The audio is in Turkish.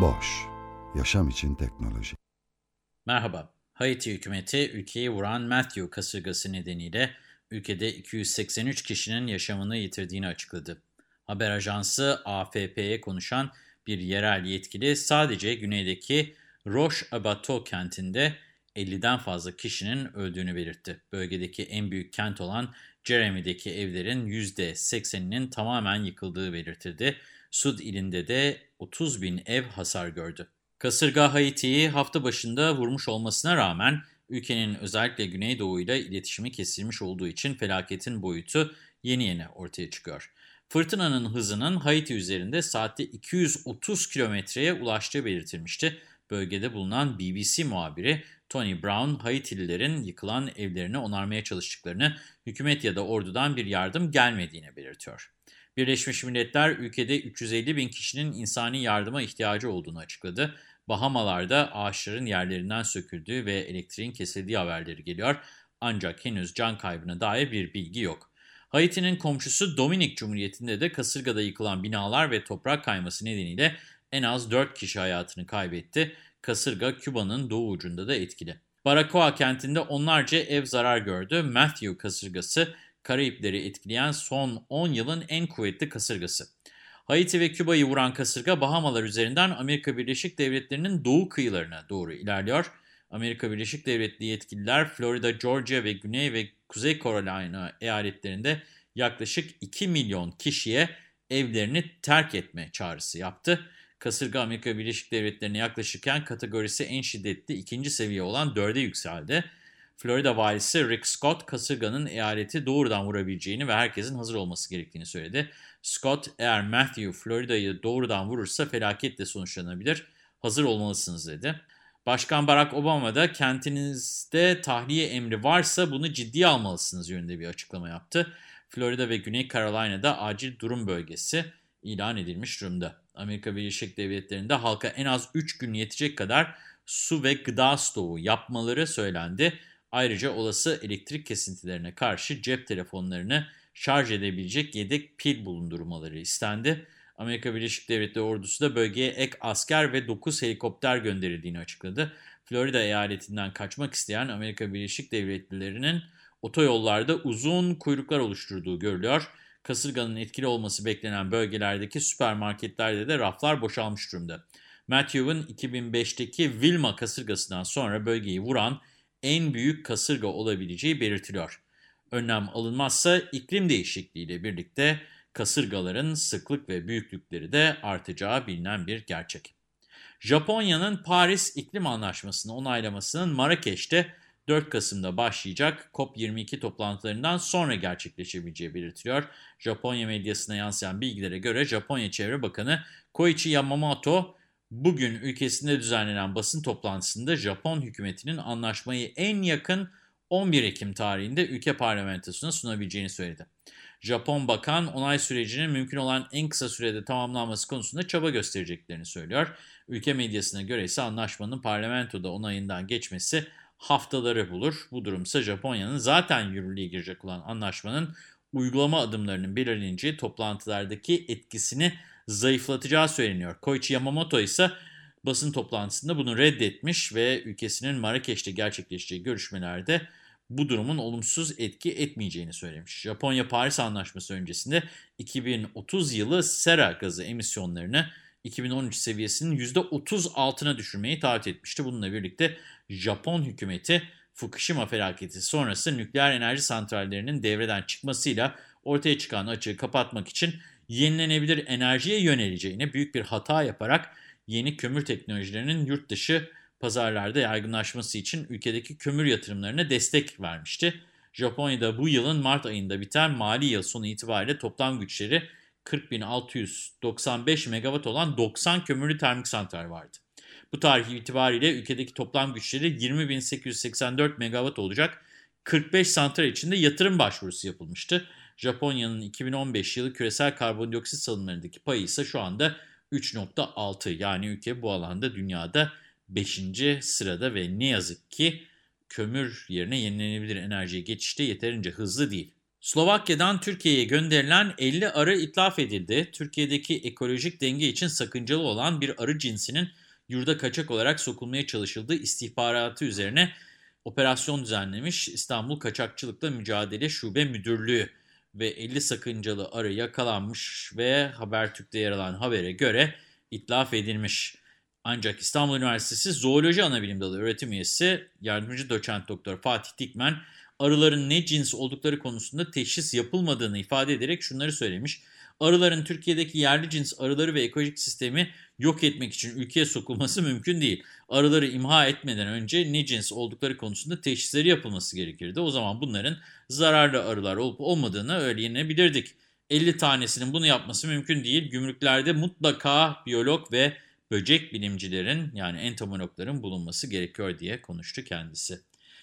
Boş, yaşam için teknoloji. Merhaba, Haiti hükümeti ülkeyi vuran Matthew kasırgası nedeniyle ülkede 283 kişinin yaşamını yitirdiğini açıkladı. Haber ajansı AFP'ye konuşan bir yerel yetkili sadece güneydeki Roche Abato kentinde 50'den fazla kişinin öldüğünü belirtti. Bölgedeki en büyük kent olan Jeremy'deki evlerin %80'inin tamamen yıkıldığı belirtildi. Sud ilinde de 30 bin ev hasar gördü. Kasırga Haiti'yi hafta başında vurmuş olmasına rağmen ülkenin özellikle güneydoğuyla iletişimi kesilmiş olduğu için felaketin boyutu yeni yeni ortaya çıkıyor. Fırtınanın hızının Haiti üzerinde saatte 230 kilometreye ulaştığı belirtilmişti. Bölgede bulunan BBC muhabiri Tony Brown, Haitililerin yıkılan evlerini onarmaya çalıştıklarını, hükümet ya da ordudan bir yardım gelmediğini belirtiyor. Birleşmiş Milletler ülkede 350 bin kişinin insani yardıma ihtiyacı olduğunu açıkladı. Bahamalarda ağaçların yerlerinden söküldüğü ve elektriğin kesildiği haberleri geliyor. Ancak henüz can kaybına dair bir bilgi yok. Haiti'nin komşusu Dominik Cumhuriyeti'nde de kasırgada yıkılan binalar ve toprak kayması nedeniyle en az 4 kişi hayatını kaybetti. Kasırga Küba'nın doğu ucunda da etkili. Baracoa kentinde onlarca ev zarar gördü. Matthew kasırgası Karayipleri etkileyen son 10 yılın en kuvvetli kasırgası. Haiti ve Küba'yı vuran kasırga Bahamalar üzerinden Amerika Birleşik Devletleri'nin doğu kıyılarına doğru ilerliyor. Amerika Birleşik Devletleri yetkililer Florida, Georgia ve Güney ve Kuzey Carolina eyaletlerinde yaklaşık 2 milyon kişiye evlerini terk etme çağrısı yaptı. Kasırga Amerika Birleşik Devletleri'ne yaklaşırken kategorisi en şiddetli ikinci seviye olan 4'e yükseldi. Florida valisi Rick Scott kasırganın eyaleti doğrudan vurabileceğini ve herkesin hazır olması gerektiğini söyledi. Scott eğer Matthew Florida'yı doğrudan vurursa felaketle sonuçlanabilir, hazır olmalısınız dedi. Başkan Barack Obama da kentinizde tahliye emri varsa bunu ciddiye almalısınız yönünde bir açıklama yaptı. Florida ve Güney Carolina'da acil durum bölgesi ilan edilmiş durumda. Amerika Birleşik Devletleri'nde halka en az 3 gün yetecek kadar su ve gıda stoğu yapmaları söylendi. Ayrıca olası elektrik kesintilerine karşı cep telefonlarını şarj edebilecek yedek pil bulundurmaları istendi. Amerika Birleşik Devletleri ordusu da bölgeye ek asker ve 9 helikopter gönderildiğini açıkladı. Florida eyaletinden kaçmak isteyen Amerika Birleşik Devletleri'nin otoyollarda uzun kuyruklar oluşturduğu görülüyor. Kasırganın etkili olması beklenen bölgelerdeki süpermarketlerde de raflar boşalmış durumda. Matthew'ın 2005'teki Wilma kasırgasından sonra bölgeyi vuran en büyük kasırga olabileceği belirtiliyor. Önlem alınmazsa iklim değişikliğiyle birlikte kasırgaların sıklık ve büyüklükleri de artacağı bilinen bir gerçek. Japonya'nın Paris İklim Anlaşması'nı onaylamasının Marrakeş'te 4 Kasım'da başlayacak COP22 toplantılarından sonra gerçekleşebileceği belirtiliyor. Japonya medyasına yansıyan bilgilere göre Japonya Çevre Bakanı Koichi Yamamoto, bugün ülkesinde düzenlenen basın toplantısında Japon hükümetinin anlaşmayı en yakın 11 Ekim tarihinde ülke parlamentosuna sunabileceğini söyledi. Japon bakan onay sürecinin mümkün olan en kısa sürede tamamlanması konusunda çaba göstereceklerini söylüyor. Ülke medyasına göre ise anlaşmanın parlamentoda onayından geçmesi haftaları bulur. Bu durumsa Japonya'nın zaten yürürlüğe girecek olan anlaşmanın uygulama adımlarının belirleneceği toplantılardaki etkisini zayıflatacağı söyleniyor. Koichi Yamamoto ise basın toplantısında bunu reddetmiş ve ülkesinin Marrakeş'te gerçekleşeceği görüşmelerde bu durumun olumsuz etki etmeyeceğini söylemiş. Japonya-Paris Anlaşması öncesinde 2030 yılı sera gazı emisyonlarını 2013 seviyesinin %30 altına düşürmeyi taahhüt etmişti. Bununla birlikte Japon hükümeti Fukushima felaketi sonrası nükleer enerji santrallerinin devreden çıkmasıyla ortaya çıkan açığı kapatmak için yenilenebilir enerjiye yöneleceğine büyük bir hata yaparak yeni kömür teknolojilerinin yurt dışı pazarlarda yaygınlaşması için ülkedeki kömür yatırımlarına destek vermişti. Japonya'da bu yılın Mart ayında biten mali yıl sonu itibariyle toplam güçleri 40.695 megawatt olan 90 kömürlü termik santral vardı. Bu tarih itibariyle ülkedeki toplam güçleri 20.884 megawatt olacak 45 santral içinde yatırım başvurusu yapılmıştı. Japonya'nın 2015 yılı küresel karbondioksit salımlarındaki payı ise şu anda 3.6 yani ülke bu alanda dünyada 5. sırada ve ne yazık ki kömür yerine yenilenebilir enerjiye geçişte yeterince hızlı değil. Slovakya'dan Türkiye'ye gönderilen 50 arı itlaf edildi. Türkiye'deki ekolojik denge için sakıncalı olan bir arı cinsinin yurda kaçak olarak sokulmaya çalışıldığı istihbaratı üzerine operasyon düzenlemiş İstanbul Kaçakçılıkla Mücadele Şube Müdürlüğü ve 50 sakıncalı arı yakalanmış ve Habertürk'te yer alan habere göre itlaf edilmiş. Ancak İstanbul Üniversitesi Zooloji Anabilim Dalı öğretim üyesi yardımcı doçent doktor Fatih Dikmen arıların ne cins oldukları konusunda teşhis yapılmadığını ifade ederek şunları söylemiş. Arıların Türkiye'deki yerli cins arıları ve ekolojik sistemi yok etmek için ülkeye sokulması mümkün değil. Arıları imha etmeden önce ne cins oldukları konusunda teşhisleri yapılması gerekirdi. O zaman bunların zararlı arılar olup olmadığını öğrenebilirdik. 50 tanesinin bunu yapması mümkün değil. Gümrüklerde mutlaka biyolog ve böcek bilimcilerin yani entomologların bulunması gerekiyor diye konuştu kendisi.